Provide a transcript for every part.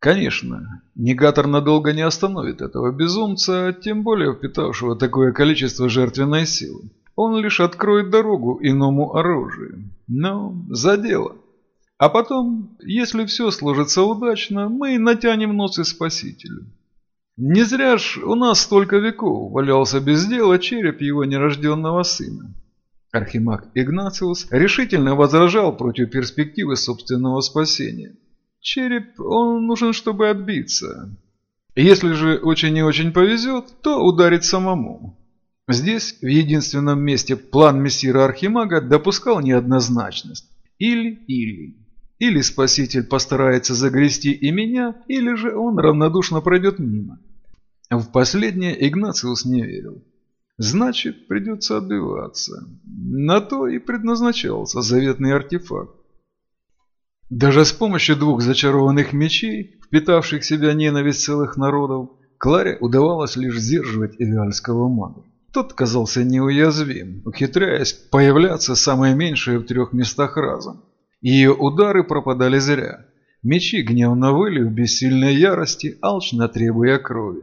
Конечно, негатор надолго не остановит этого безумца, тем более впитавшего такое количество жертвенной силы. Он лишь откроет дорогу иному оружию. Но за дело. А потом, если все сложится удачно, мы натянем носы спасителю. Не зря ж у нас столько веков валялся без дела череп его нерожденного сына. Архимаг Игнациус решительно возражал против перспективы собственного спасения. Череп, он нужен, чтобы отбиться. Если же очень и очень повезет, то ударить самому. Здесь, в единственном месте, план мессира Архимага допускал неоднозначность. Или-или. Или спаситель постарается загрести и меня, или же он равнодушно пройдет мимо. В последнее Игнациус не верил. Значит, придется отбиваться. На то и предназначался заветный артефакт. Даже с помощью двух зачарованных мечей, впитавших в себя ненависть целых народов, Кларе удавалось лишь сдерживать эвиальского мага. Тот казался неуязвим, ухитряясь появляться самое меньшее в трех местах разом. Ее удары пропадали зря. Мечи гневно выли в бессильной ярости, алчно требуя крови.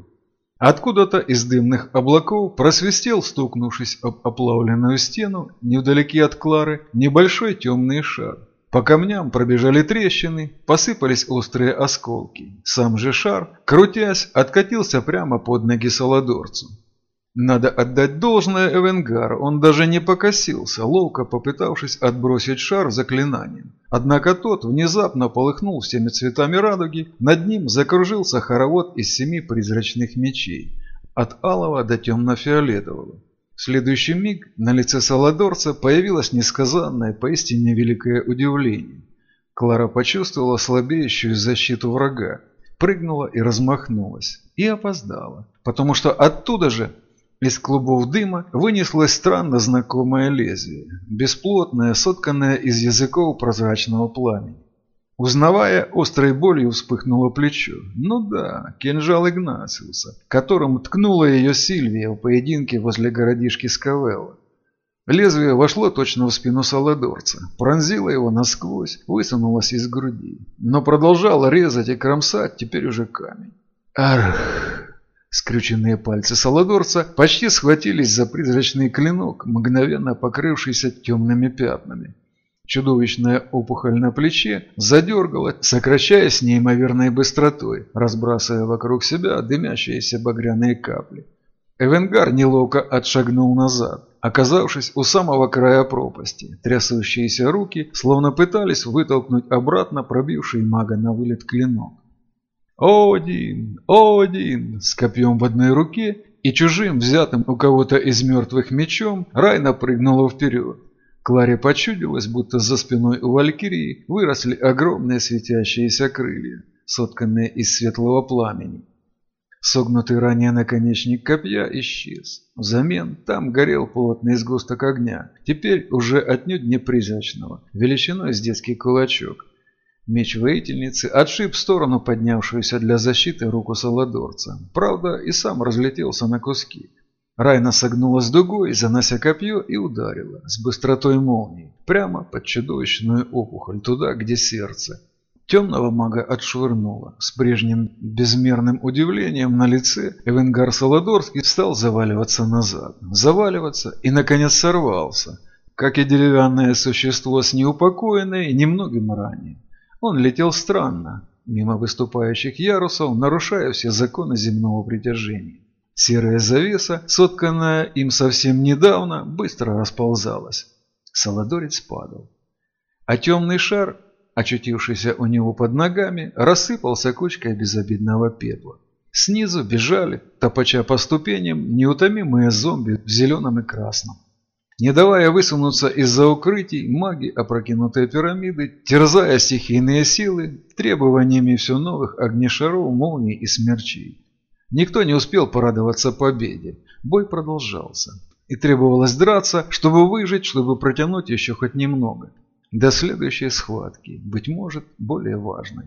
Откуда-то из дымных облаков просвистел, стукнувшись об оплавленную стену, невдалеке от Клары, небольшой темный шар. По камням пробежали трещины, посыпались острые осколки. Сам же шар, крутясь, откатился прямо под ноги Саладорцу. Надо отдать должное Эвенгару, он даже не покосился, ловко попытавшись отбросить шар заклинанием. Однако тот внезапно полыхнул всеми цветами радуги, над ним закружился хоровод из семи призрачных мечей, от алого до темно-фиолетового. В следующий миг на лице Саладорца появилось несказанное, поистине великое удивление. Клара почувствовала слабеющую защиту врага, прыгнула и размахнулась, и опоздала, потому что оттуда же из клубов дыма вынеслось странно знакомое лезвие, бесплотное, сотканное из языков прозрачного пламени. Узнавая, острой болью вспыхнуло плечо. Ну да, кинжал Игнациуса, которым ткнула ее Сильвия в поединке возле городишки Скавелла. Лезвие вошло точно в спину Саладорца, пронзило его насквозь, высунулось из груди, но продолжало резать и кромсать теперь уже камень. Арх! Скрюченные пальцы Саладорца почти схватились за призрачный клинок, мгновенно покрывшийся темными пятнами. Чудовищная опухоль на плече задергалась, сокращаясь неимоверной быстротой, разбрасывая вокруг себя дымящиеся багряные капли. Эвенгар неловко отшагнул назад, оказавшись у самого края пропасти. Трясущиеся руки словно пытались вытолкнуть обратно пробивший мага на вылет клинок. «Один! Один!» С копьем в одной руке и чужим, взятым у кого-то из мертвых мечом, Райна прыгнула вперед. Кларе почудилось, будто за спиной у Валькирии выросли огромные светящиеся крылья, сотканные из светлого пламени. Согнутый ранее наконечник копья исчез. Взамен там горел плотный сгусток огня, теперь уже отнюдь не призрачного, величиной с детский кулачок. Меч воительницы отшиб в сторону поднявшуюся для защиты руку Саладорца. Правда, и сам разлетелся на куски. Райна согнулась дугой, занося копье и ударила, с быстротой молнии, прямо под чудовищную опухоль, туда, где сердце. Темного мага отшвырнуло. С прежним безмерным удивлением на лице Эвенгар Саладорский стал заваливаться назад. Заваливаться и, наконец, сорвался, как и деревянное существо с неупокоенной немногим ранее. Он летел странно, мимо выступающих ярусов, нарушая все законы земного притяжения. Серая завеса, сотканная им совсем недавно, быстро расползалась. Солодорец падал. А темный шар, очутившийся у него под ногами, рассыпался кучкой безобидного пепла. Снизу бежали, топача по ступеням, неутомимые зомби в зеленом и красном. Не давая высунуться из-за укрытий, маги опрокинутые пирамиды, терзая стихийные силы, требованиями все новых огнешаров, молний и смерчей. Никто не успел порадоваться победе. Бой продолжался. И требовалось драться, чтобы выжить, чтобы протянуть еще хоть немного. До следующей схватки, быть может, более важной.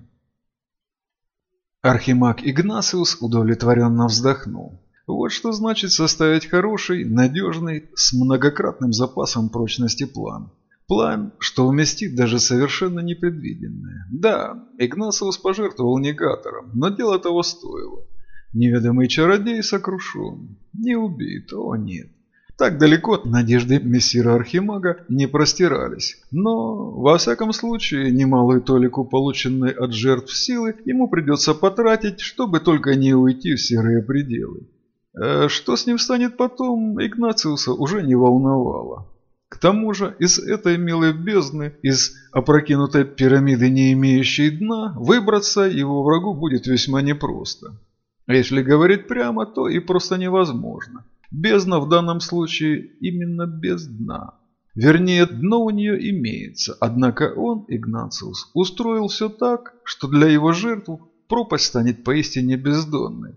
Архимаг Игнасиус удовлетворенно вздохнул. Вот что значит составить хороший, надежный, с многократным запасом прочности план. План, что вместит даже совершенно непредвиденное. Да, Игнасиус пожертвовал негатором, но дело того стоило. Неведомый чародей сокрушен, не убит, о нет. Так далеко надежды мессира Архимага не простирались, но, во всяком случае, немалую толику полученной от жертв силы ему придется потратить, чтобы только не уйти в серые пределы. Э, что с ним станет потом, Игнациуса уже не волновало. К тому же из этой милой бездны, из опрокинутой пирамиды, не имеющей дна, выбраться его врагу будет весьма непросто. А если говорить прямо, то и просто невозможно. Бездна в данном случае именно без дна. Вернее, дно у нее имеется, однако он, Игнациус, устроил все так, что для его жертв пропасть станет поистине бездонной.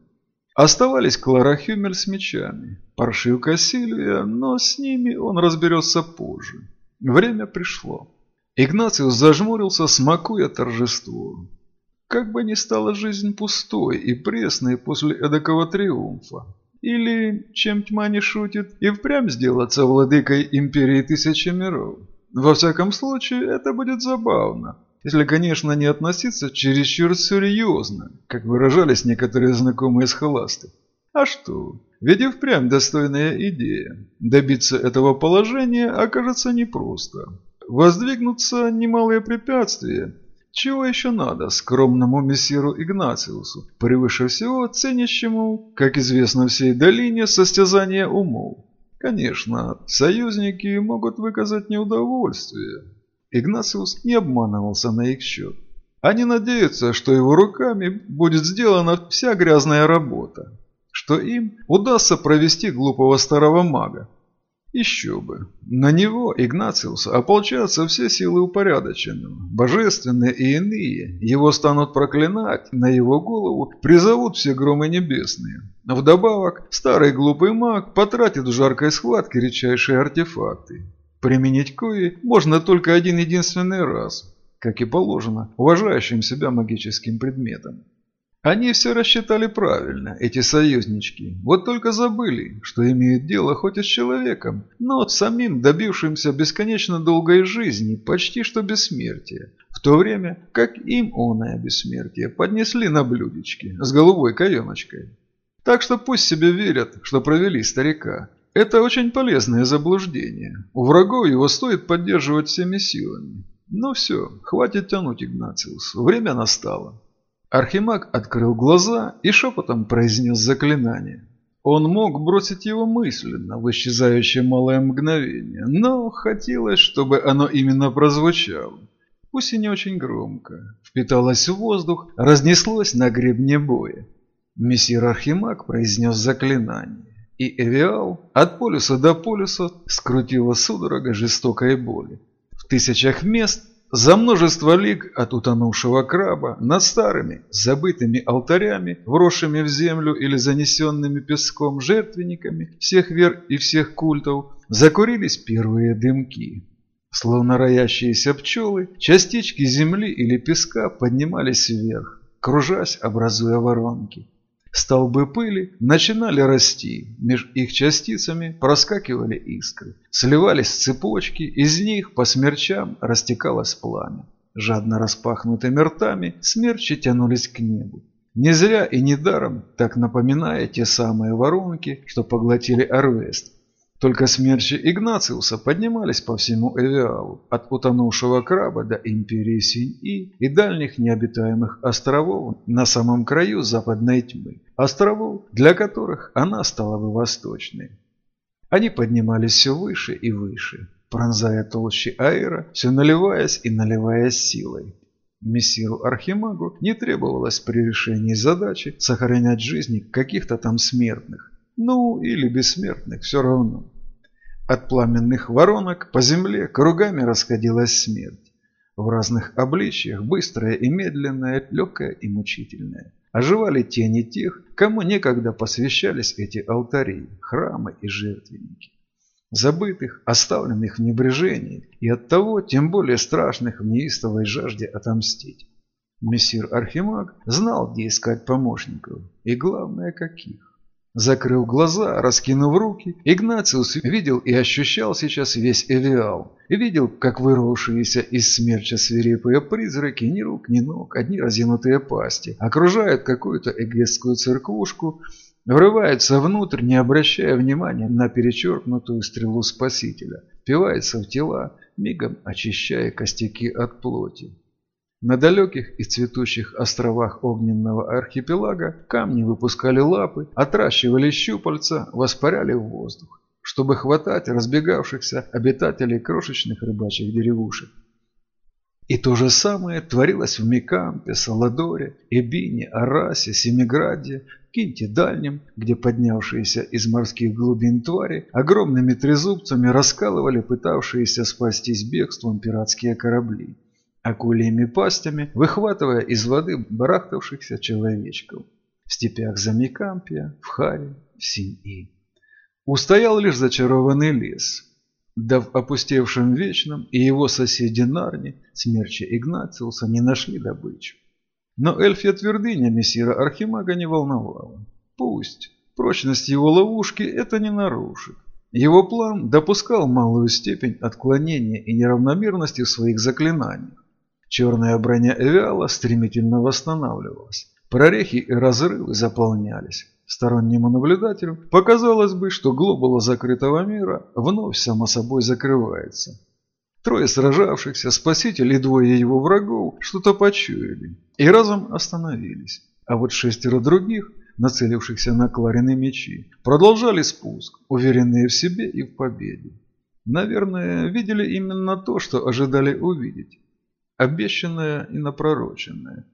Оставались Клара Хюмель с мечами, паршивка Сильвия, но с ними он разберется позже. Время пришло. Игнациус зажмурился, смакуя торжество. Как бы ни стала жизнь пустой и пресной после эдакого триумфа. Или, чем тьма не шутит, и впрямь сделаться владыкой империи тысячи миров. Во всяком случае, это будет забавно. Если, конечно, не относиться чересчур серьезно, как выражались некоторые знакомые с холасты. А что? Ведь и впрямь достойная идея. Добиться этого положения окажется непросто. Воздвигнутся немалые препятствия. Чего еще надо скромному мессиру Игнациусу, превыше всего ценящему, как известно всей долине, состязание умов? Конечно, союзники могут выказать неудовольствие, Игнациус не обманывался на их счет. Они надеются, что его руками будет сделана вся грязная работа, что им удастся провести глупого старого мага. Еще бы. На него, Игнациуса, ополчатся все силы упорядоченного, божественные и иные. Его станут проклинать, на его голову призовут все громы небесные. Вдобавок, старый глупый маг потратит в жаркой схватке редчайшие артефакты. Применить кои можно только один единственный раз, как и положено, уважающим себя магическим предметом. Они все рассчитали правильно, эти союзнички, вот только забыли, что имеют дело хоть и с человеком, но с самим добившимся бесконечно долгой жизни, почти что бессмертия, в то время как им оное бессмертие поднесли на блюдечке с голубой каемочкой. Так что пусть себе верят, что провели старика, это очень полезное заблуждение. У врагов его стоит поддерживать всеми силами. Ну все, хватит тянуть, Игнациус. Время настало. Архимаг открыл глаза и шепотом произнес заклинание. Он мог бросить его мысленно в исчезающее малое мгновение, но хотелось, чтобы оно именно прозвучало. Пусть и не очень громко. Впиталось в воздух, разнеслось на гребне боя. Мессир Архимаг произнес заклинание и Эвиал от полюса до полюса скрутила судорога жестокой боли. В тысячах мест, за множество лиг от утонувшего краба, над старыми, забытыми алтарями, вросшими в землю или занесенными песком жертвенниками всех вер и всех культов, закурились первые дымки. Словно роящиеся пчелы, частички земли или песка поднимались вверх, кружась, образуя воронки. Столбы пыли начинали расти, меж их частицами проскакивали искры, сливались цепочки, из них по смерчам растекалось пламя. Жадно распахнутыми ртами смерчи тянулись к небу. Не зря и недаром, так напоминая те самые воронки, что поглотили Арвест, только смерчи Игнациуса поднимались по всему Эвиалу, от утонувшего краба до империи Синь-И и дальних необитаемых островов на самом краю западной тьмы, островов, для которых она стала бы восточной. Они поднимались все выше и выше, пронзая толщи аэра, все наливаясь и наливаясь силой. Мессиру Архимагу не требовалось при решении задачи сохранять жизни каких-то там смертных, ну, или бессмертных, все равно. От пламенных воронок по земле кругами расходилась смерть. В разных обличьях, быстрая и медленная, легкая и мучительная. Оживали тени тех, кому некогда посвящались эти алтари, храмы и жертвенники. Забытых, оставленных в небрежении и оттого тем более страшных в неистовой жажде отомстить. Мессир Архимаг знал, где искать помощников и, главное, каких. Закрыв глаза, раскинув руки, Игнациус видел и ощущал сейчас весь Эвиал. Видел, как вырвавшиеся из смерча свирепые призраки, ни рук, ни ног, одни разинутые пасти, окружают какую-то эгестскую церквушку, врываются внутрь, не обращая внимания на перечеркнутую стрелу Спасителя, впивается в тела, мигом очищая костяки от плоти. На далеких и цветущих островах огненного архипелага камни выпускали лапы, отращивали щупальца, воспаряли в воздух, чтобы хватать разбегавшихся обитателей крошечных рыбачьих деревушек. И то же самое творилось в Микампе, Саладоре, Эбине, Арасе, Семиграде, Кинте Дальнем, где поднявшиеся из морских глубин твари огромными трезубцами раскалывали пытавшиеся спастись бегством пиратские корабли акульями пастями, выхватывая из воды барахтавшихся человечков. В степях Замикампия, в Харе, в Синь-И. Устоял лишь зачарованный лес. Да в опустевшем Вечном и его соседи Нарни, смерча Игнациуса, не нашли добычу. Но эльфья твердыня мессира Архимага не волновала. Пусть. Прочность его ловушки это не нарушит. Его план допускал малую степень отклонения и неравномерности в своих заклинаниях. Черная броня Эвиала стремительно восстанавливалась. Прорехи и разрывы заполнялись. Стороннему наблюдателю показалось бы, что глобула закрытого мира вновь само собой закрывается. Трое сражавшихся, спаситель и двое его врагов что-то почуяли и разом остановились. А вот шестеро других, нацелившихся на Кларины мечи, продолжали спуск, уверенные в себе и в победе. Наверное, видели именно то, что ожидали увидеть обещанное и напророченное.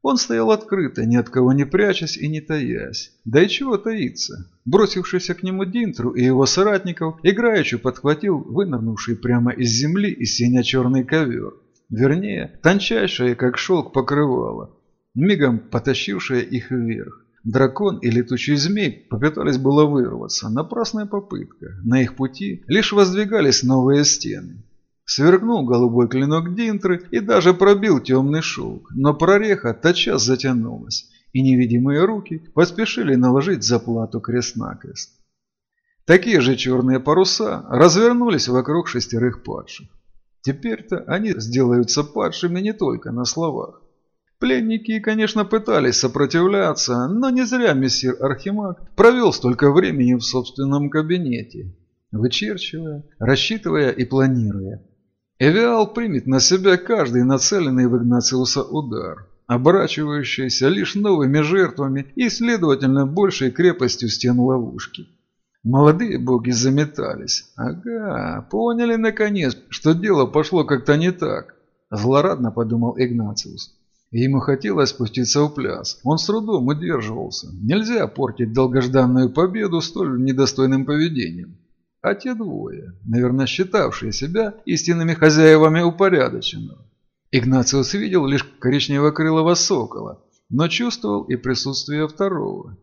Он стоял открыто, ни от кого не прячась и не таясь. Да и чего таиться? Бросившийся к нему Динтру и его соратников, играючи подхватил вынырнувший прямо из земли и синя-черный ковер. Вернее, тончайшее, как шелк, покрывало, мигом потащившее их вверх. Дракон и летучий змей попытались было вырваться. Напрасная попытка. На их пути лишь воздвигались новые стены. Сверкнул голубой клинок Динтры и даже пробил темный шелк, но прореха тотчас затянулась, и невидимые руки поспешили наложить заплату крест-накрест. Такие же черные паруса развернулись вокруг шестерых падших. Теперь-то они сделаются падшими не только на словах. Пленники, конечно, пытались сопротивляться, но не зря мессир Архимаг провел столько времени в собственном кабинете, вычерчивая, рассчитывая и планируя. Эвиал примет на себя каждый нацеленный в Игнациуса удар, оборачивающийся лишь новыми жертвами и, следовательно, большей крепостью стен ловушки. Молодые боги заметались. Ага, поняли наконец, что дело пошло как-то не так. Злорадно подумал Игнациус. Ему хотелось спуститься в пляс. Он с трудом удерживался. Нельзя портить долгожданную победу столь недостойным поведением а те двое, наверное, считавшие себя истинными хозяевами упорядоченного. Игнациус видел лишь коричнево-крылого сокола, но чувствовал и присутствие второго.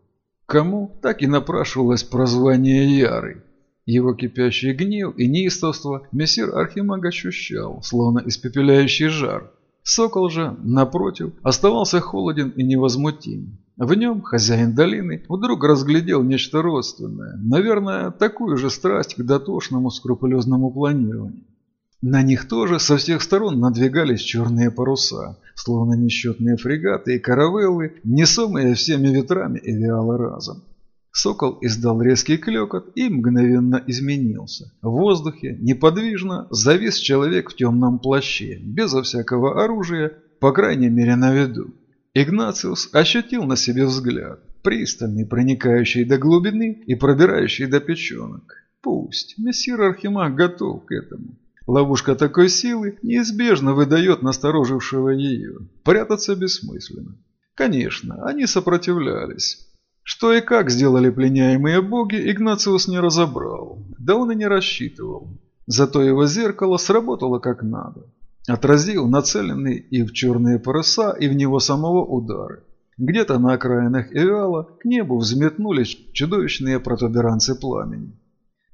Кому так и напрашивалось прозвание Ярый. Его кипящий гнев и неистовство мессир Архимаг ощущал, словно испепеляющий жар. Сокол же, напротив, оставался холоден и невозмутим. В нем хозяин долины вдруг разглядел нечто родственное, наверное, такую же страсть к дотошному скрупулезному планированию. На них тоже со всех сторон надвигались черные паруса, словно несчетные фрегаты и каравеллы, несомые всеми ветрами Эвиала разом. Сокол издал резкий клекот и мгновенно изменился. В воздухе неподвижно завис человек в темном плаще, безо всякого оружия, по крайней мере на виду. Игнациус ощутил на себе взгляд, пристальный, проникающий до глубины и пробирающий до печенок. Пусть, мессир Архимаг готов к этому. Ловушка такой силы неизбежно выдает насторожившего ее. Прятаться бессмысленно. Конечно, они сопротивлялись. Что и как сделали пленяемые боги, Игнациус не разобрал. Да он и не рассчитывал. Зато его зеркало сработало как надо. Отразил нацеленный и в черные паруса, и в него самого удары. Где-то на окраинах Эвиала к небу взметнулись чудовищные протуберанцы пламени.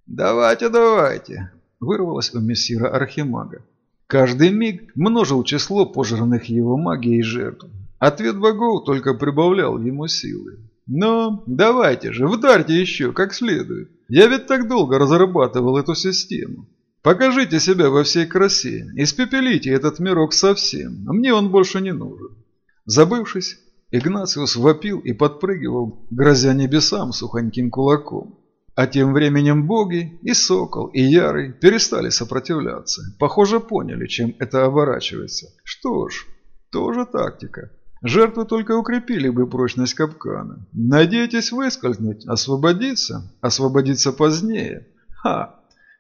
«Давайте, давайте!» – вырвалось у мессира Архимага. Каждый миг множил число пожранных его магией жертв. Ответ богов только прибавлял ему силы. Но давайте же, вдарьте еще как следует. Я ведь так долго разрабатывал эту систему. Покажите себя во всей красе, испепелите этот мирок совсем, а мне он больше не нужен. Забывшись, Игнациус вопил и подпрыгивал, грозя небесам сухоньким кулаком. А тем временем боги, и сокол, и ярый перестали сопротивляться. Похоже, поняли, чем это оборачивается. Что ж, тоже тактика. Жертвы только укрепили бы прочность капкана. Надеетесь выскользнуть, освободиться, освободиться позднее. Ха!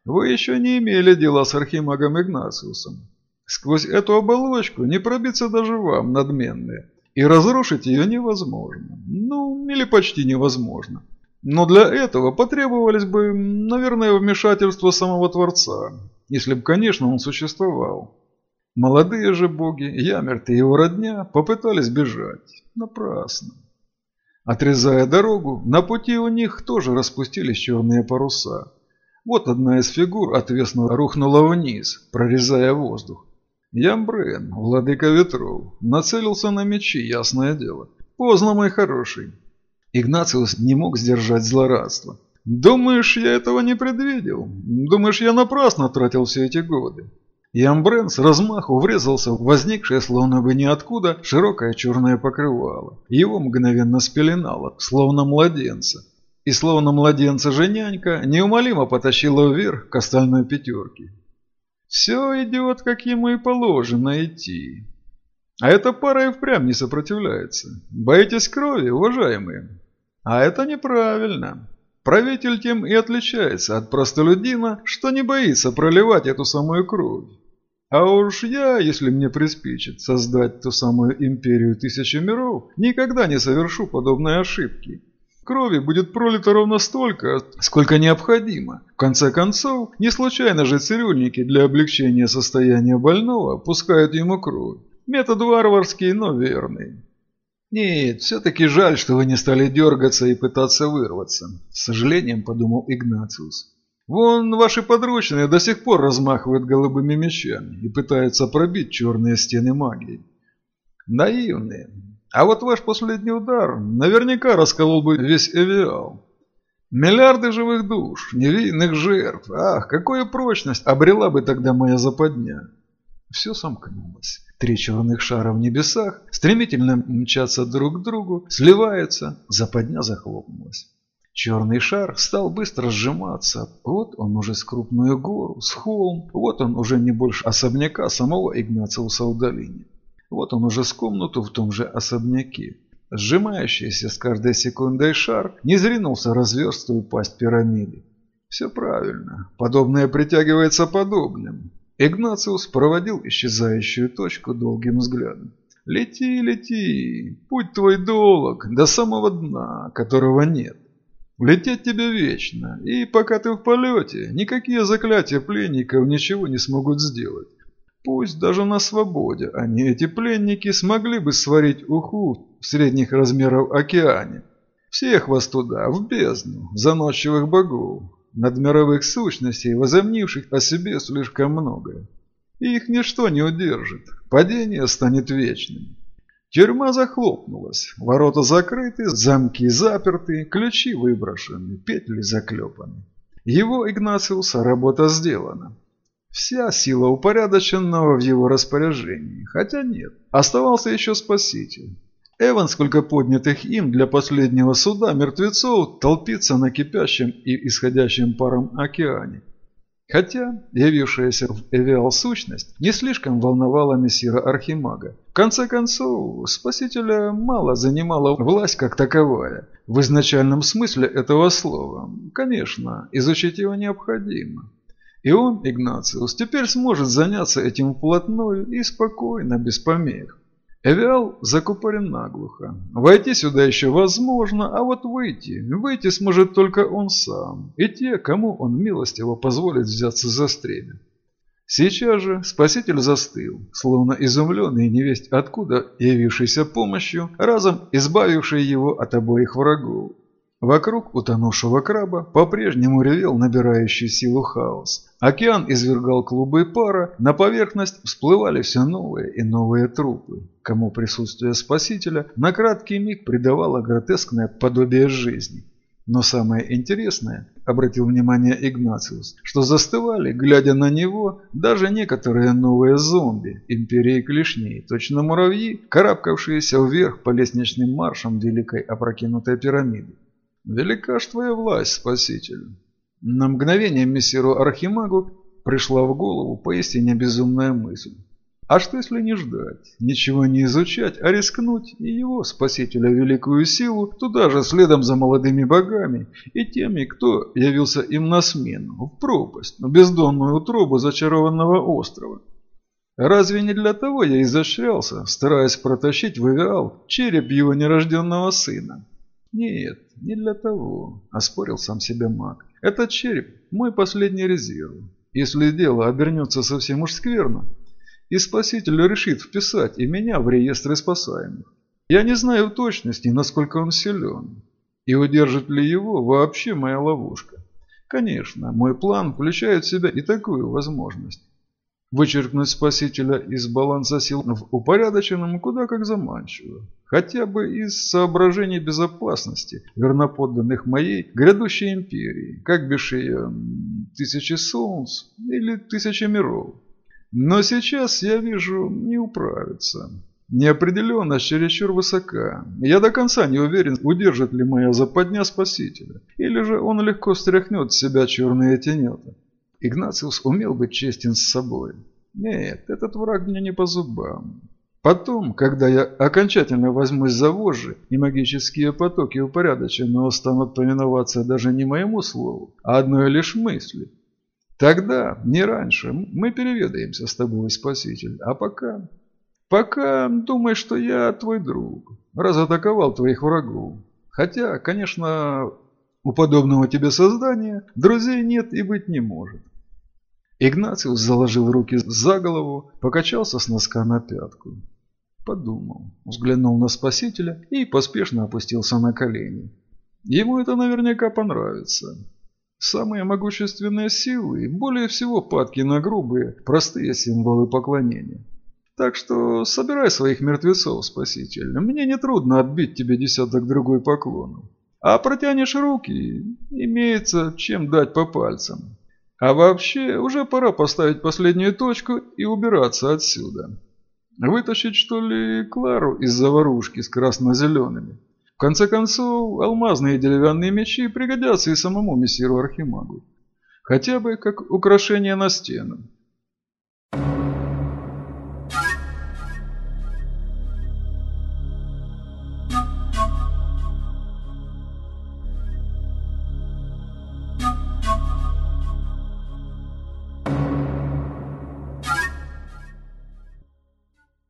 Вы еще не имели дела с архимагом Игнациусом. Сквозь эту оболочку не пробиться даже вам, надменные. И разрушить ее невозможно. Ну, или почти невозможно. Но для этого потребовались бы, наверное, вмешательство самого Творца. Если бы, конечно, он существовал. Молодые же боги, Ямерт и его родня, попытались бежать. Напрасно. Отрезая дорогу, на пути у них тоже распустились черные паруса. Вот одна из фигур отвесно рухнула вниз, прорезая воздух. Ямбрен, владыка ветров, нацелился на мечи, ясное дело. Поздно, мой хороший. Игнациус не мог сдержать злорадство. «Думаешь, я этого не предвидел? Думаешь, я напрасно тратил все эти годы? и Амбрен с размаху врезался в возникшее словно бы ниоткуда широкое черное покрывало. Его мгновенно спеленало, словно младенца. И словно младенца же нянька неумолимо потащила вверх к остальной пятерке. Все идет, как ему и положено идти. А эта пара и впрямь не сопротивляется. Боитесь крови, уважаемые? А это неправильно. Правитель тем и отличается от простолюдина, что не боится проливать эту самую кровь. А уж я, если мне приспичит создать ту самую империю тысячи миров, никогда не совершу подобной ошибки. Крови будет пролито ровно столько, сколько необходимо. В конце концов, не случайно же цирюльники для облегчения состояния больного пускают ему кровь. Метод варварский, но верный. «Нет, все-таки жаль, что вы не стали дергаться и пытаться вырваться», – с сожалением подумал Игнациус. «Вон ваши подручные до сих пор размахивают голубыми мечами и пытаются пробить черные стены магии. Наивные. А вот ваш последний удар наверняка расколол бы весь Эвиал. Миллиарды живых душ, невинных жертв. Ах, какую прочность обрела бы тогда моя западня!» Все сомкнулось. Три черных шара в небесах стремительно мчатся друг к другу, сливаются, западня захлопнулась. Черный шар стал быстро сжиматься. Вот он уже с крупную гору, с холм. Вот он уже не больше особняка самого Игнациуса в долине. Вот он уже с комнату в том же особняке. Сжимающийся с каждой секундой шар не зринулся разверстую пасть пирамиды. Все правильно. Подобное притягивается подобным. Игнациус проводил исчезающую точку долгим взглядом. «Лети, лети, путь твой долг, до самого дна, которого нет. Лететь тебе вечно, и пока ты в полете, никакие заклятия пленников ничего не смогут сделать. Пусть даже на свободе они, эти пленники, смогли бы сварить уху в средних размеров океане. Всех вас туда, в бездну, заносчивых богов, надмировых сущностей, возомнивших о себе слишком многое. Их ничто не удержит, падение станет вечным. Тюрьма захлопнулась, ворота закрыты, замки заперты, ключи выброшены, петли заклепаны. Его Игнациуса работа сделана. Вся сила упорядоченного в его распоряжении, хотя нет, оставался еще Спаситель. Эван, сколько поднятых им для последнего суда мертвецов, толпится на кипящем и исходящем паром океане. Хотя явившаяся в Эвиал сущность не слишком волновала мессира Архимага. В конце концов, спасителя мало занимала власть как таковая. В изначальном смысле этого слова. Конечно, изучить его необходимо. И он, Игнациус, теперь сможет заняться этим вплотную и спокойно, без помех. Эвиал закупорен наглухо. Войти сюда еще возможно, а вот выйти, выйти сможет только он сам и те, кому он милостиво позволит взяться за стремя. Сейчас же спаситель застыл, словно изумленный невесть откуда явившийся помощью, разом избавивший его от обоих врагов. Вокруг утонувшего краба по-прежнему ревел набирающий силу хаос. Океан извергал клубы пара, на поверхность всплывали все новые и новые трупы, кому присутствие спасителя на краткий миг придавало гротескное подобие жизни. Но самое интересное, обратил внимание Игнациус, что застывали, глядя на него, даже некоторые новые зомби империи клешней, точно муравьи, карабкавшиеся вверх по лестничным маршам великой опрокинутой пирамиды. «Велика ж твоя власть, спаситель!» На мгновение мессиру Архимагу пришла в голову поистине безумная мысль. А что если не ждать, ничего не изучать, а рискнуть и его, спасителя, великую силу, туда же следом за молодыми богами и теми, кто явился им на смену, в пропасть, в бездонную утробу зачарованного острова? Разве не для того я изощрялся, стараясь протащить в Эвиал череп его нерожденного сына? Нет, не для того, оспорил сам себя маг. Этот череп – мой последний резерв. Если дело обернется совсем уж скверно, и спаситель решит вписать и меня в реестры спасаемых. Я не знаю в точности, насколько он силен, и удержит ли его вообще моя ловушка. Конечно, мой план включает в себя и такую возможность. Вычеркнуть спасителя из баланса сил в упорядоченном куда как заманчиво. Хотя бы из соображений безопасности верноподданных моей грядущей империи, как бишь ее, тысячи солнц или тысячи миров. Но сейчас, я вижу, не управится. Неопределенность чересчур высока. Я до конца не уверен, удержит ли моя западня спасителя. Или же он легко стряхнет с себя черные тенета. Игнациус умел быть честен с собой. Нет, этот враг мне не по зубам. Потом, когда я окончательно возьмусь за вожжи, и магические потоки упорядоченно станут повиноваться даже не моему слову, а одной лишь мысли, Тогда, не раньше, мы переведаемся с тобой, Спаситель. А пока... Пока думай, что я твой друг. Разатаковал твоих врагов. Хотя, конечно, у подобного тебе создания друзей нет и быть не может. Игнациус заложил руки за голову, покачался с носка на пятку. Подумал, взглянул на спасителя и поспешно опустился на колени. Ему это наверняка понравится. Самые могущественные силы более всего падки на грубые, простые символы поклонения. Так что собирай своих мертвецов, спаситель. Мне нетрудно отбить тебе десяток другой поклонов. А протянешь руки, имеется чем дать по пальцам. А вообще, уже пора поставить последнюю точку и убираться отсюда. Вытащить, что ли, Клару из заварушки с красно-зелеными? В конце концов, алмазные деревянные мечи пригодятся и самому мессиру Архимагу. Хотя бы как украшение на стену.